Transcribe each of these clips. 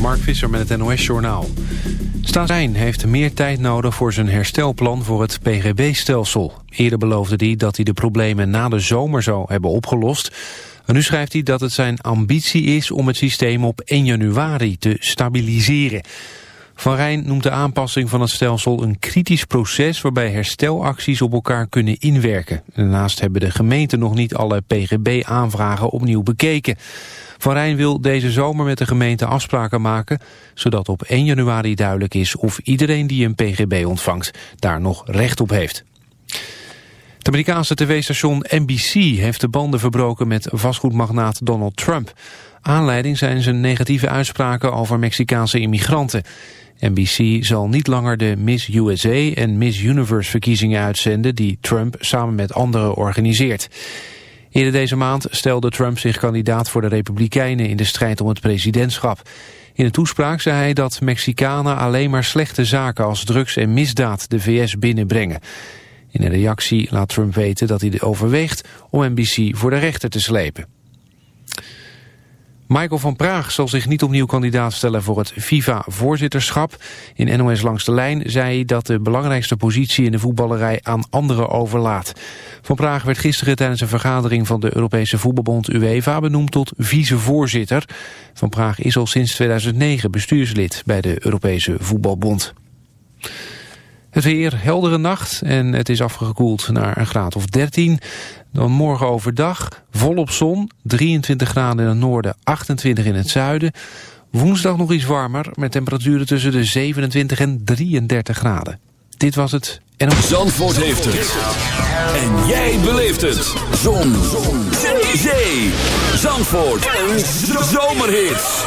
Mark Visser met het NOS-journaal. Staatsijn heeft meer tijd nodig voor zijn herstelplan voor het PGB-stelsel. Eerder beloofde hij dat hij de problemen na de zomer zou hebben opgelost. En nu schrijft hij dat het zijn ambitie is om het systeem op 1 januari te stabiliseren. Van Rijn noemt de aanpassing van het stelsel een kritisch proces waarbij herstelacties op elkaar kunnen inwerken. Daarnaast hebben de gemeenten nog niet alle PGB-aanvragen opnieuw bekeken. Van Rijn wil deze zomer met de gemeente afspraken maken... zodat op 1 januari duidelijk is of iedereen die een PGB ontvangt... daar nog recht op heeft. Het Amerikaanse tv-station NBC heeft de banden verbroken met vastgoedmagnaat Donald Trump. Aanleiding zijn zijn negatieve uitspraken over Mexicaanse immigranten. NBC zal niet langer de Miss USA en Miss Universe verkiezingen uitzenden... die Trump samen met anderen organiseert. Eerder deze maand stelde Trump zich kandidaat voor de Republikeinen in de strijd om het presidentschap. In een toespraak zei hij dat Mexicanen alleen maar slechte zaken als drugs en misdaad de VS binnenbrengen. In een reactie laat Trump weten dat hij overweegt om NBC voor de rechter te slepen. Michael van Praag zal zich niet opnieuw kandidaat stellen voor het FIFA-voorzitterschap. In NOS Langs de Lijn zei hij dat de belangrijkste positie in de voetballerij aan anderen overlaat. Van Praag werd gisteren tijdens een vergadering van de Europese voetbalbond UEFA benoemd tot vicevoorzitter. Van Praag is al sinds 2009 bestuurslid bij de Europese voetbalbond. Het weer, heldere nacht en het is afgekoeld naar een graad of 13. Dan morgen overdag volop zon, 23 graden in het noorden, 28 in het zuiden. Woensdag nog iets warmer, met temperaturen tussen de 27 en 33 graden. Dit was het. En... Zandvoort heeft het. En jij beleeft het. Zon. zon. Zee. Zandvoort. Een zomerhit.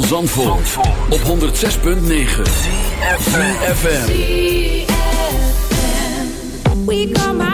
Van Zandvoort, op 106.9 CFFM We come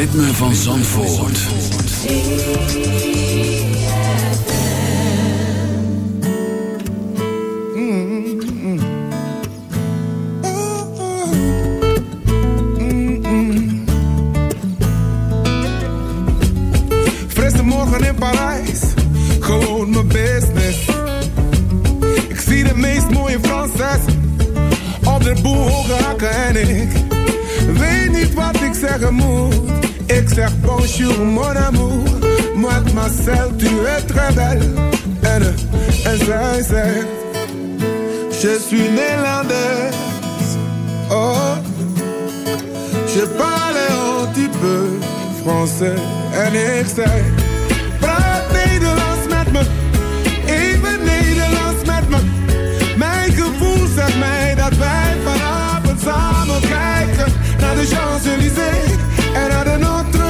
Ritme van Zandvoort. Frisse morgen in Parijs, gewoon mijn business. Ik zie de meest mooie Franses op de boel hoge hakken en ik weet niet wat ik zeggen moet. Zeg bonjour mon amour, mademoiselle tu es très belle. En zij zegt, je suis néerlandaise. Oh, je parle un petit peu français. En ik praat Nederlands met me, even Nederlands met me. Mijn gevoel zegt mij dat wij samen kijken naar de Champs-Élysées en naar de Notre-Dame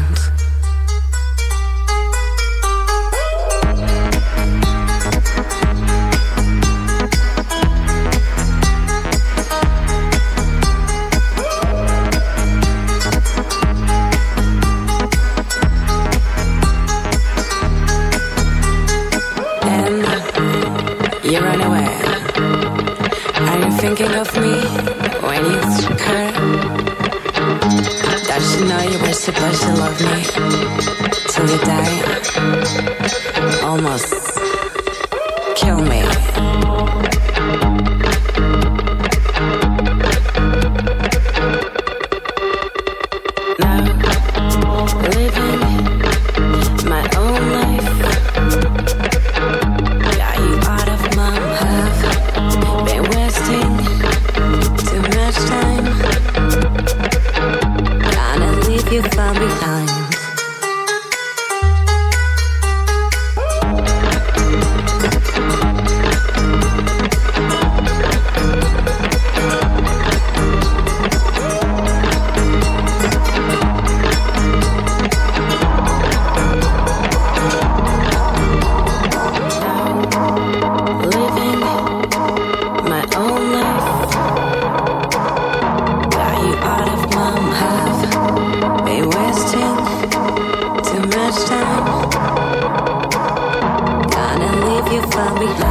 far behind.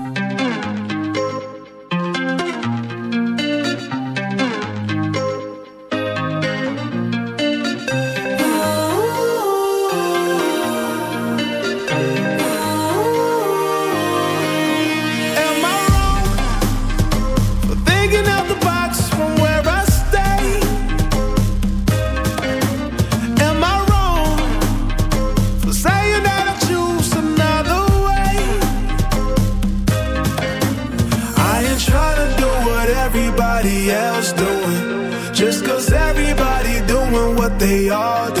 They all do.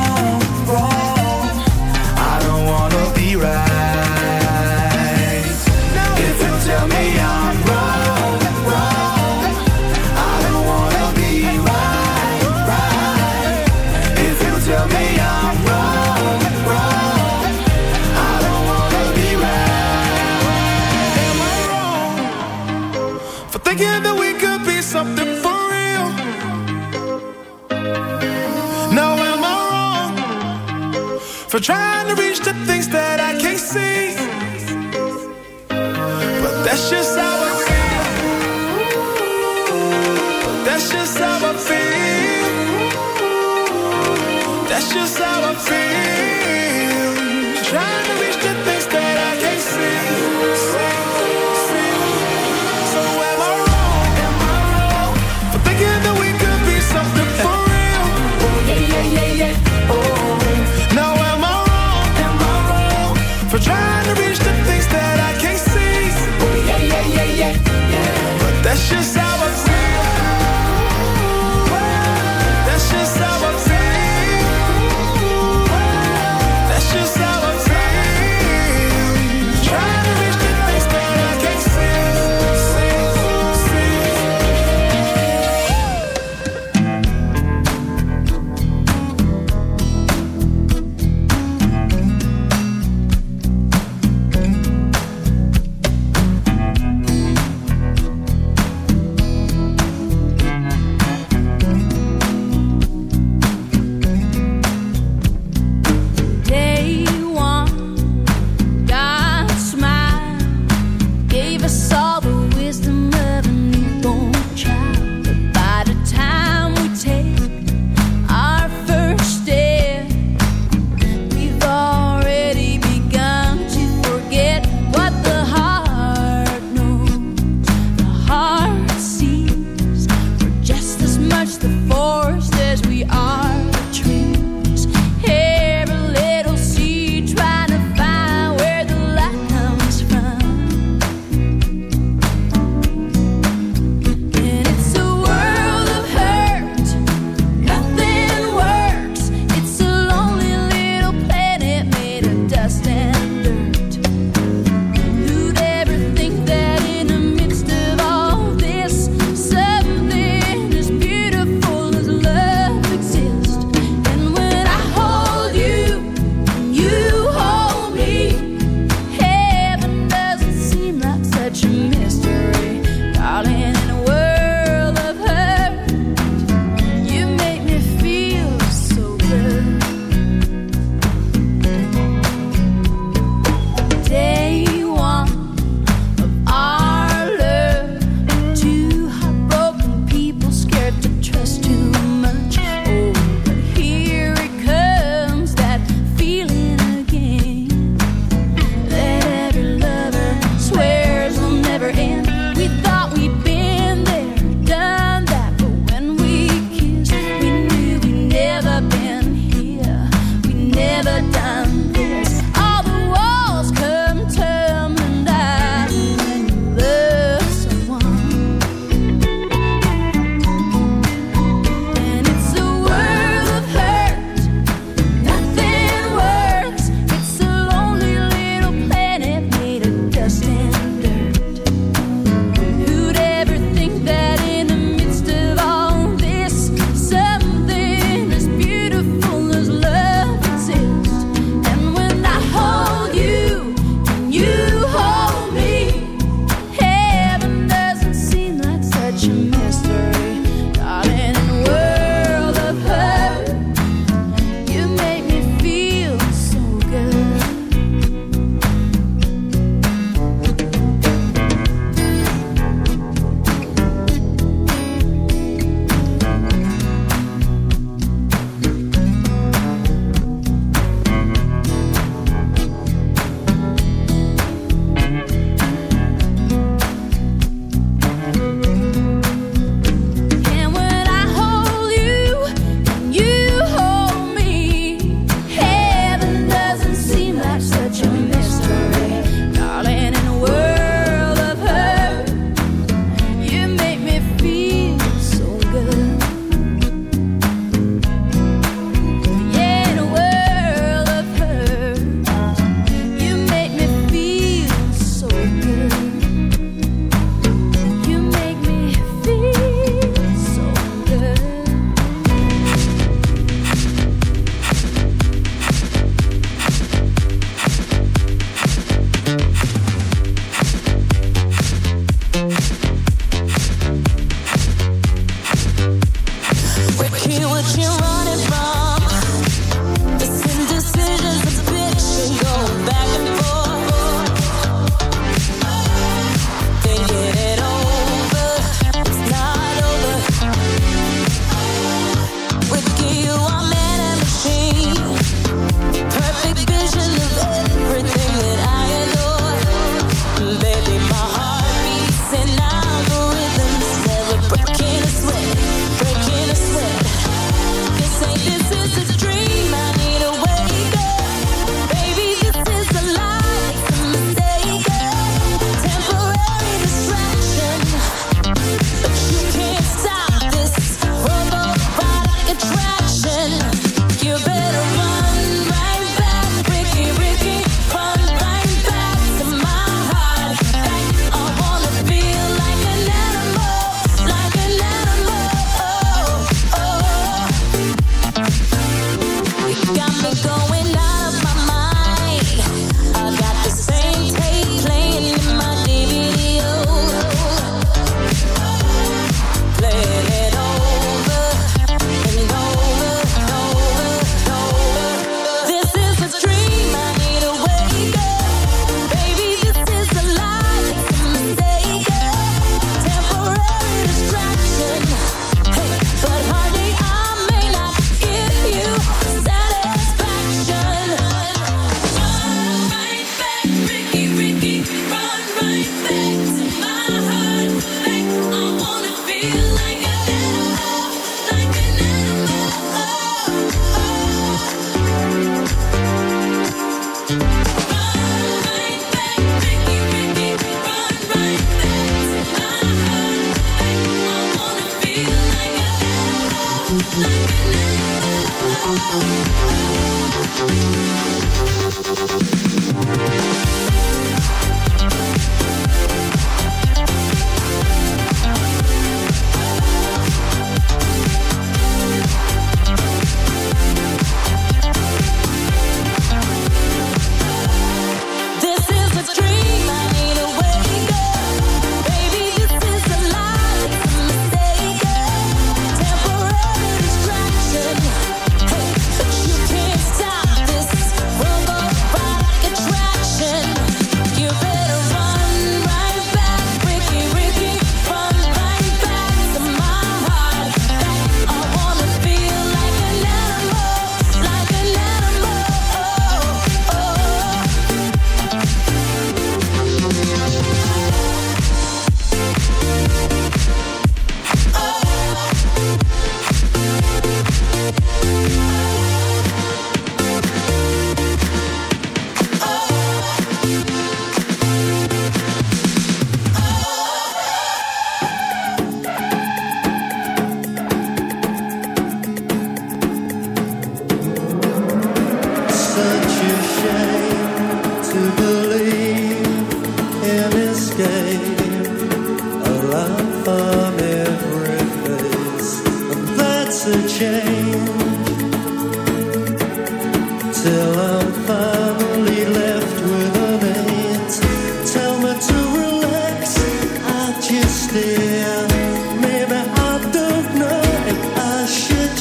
trying to reach the. Th-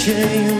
change.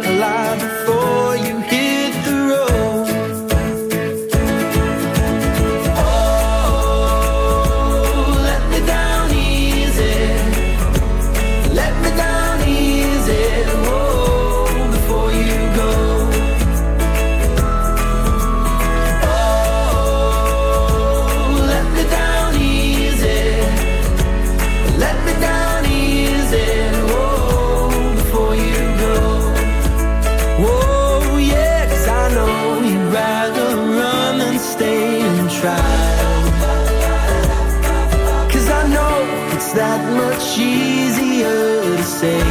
say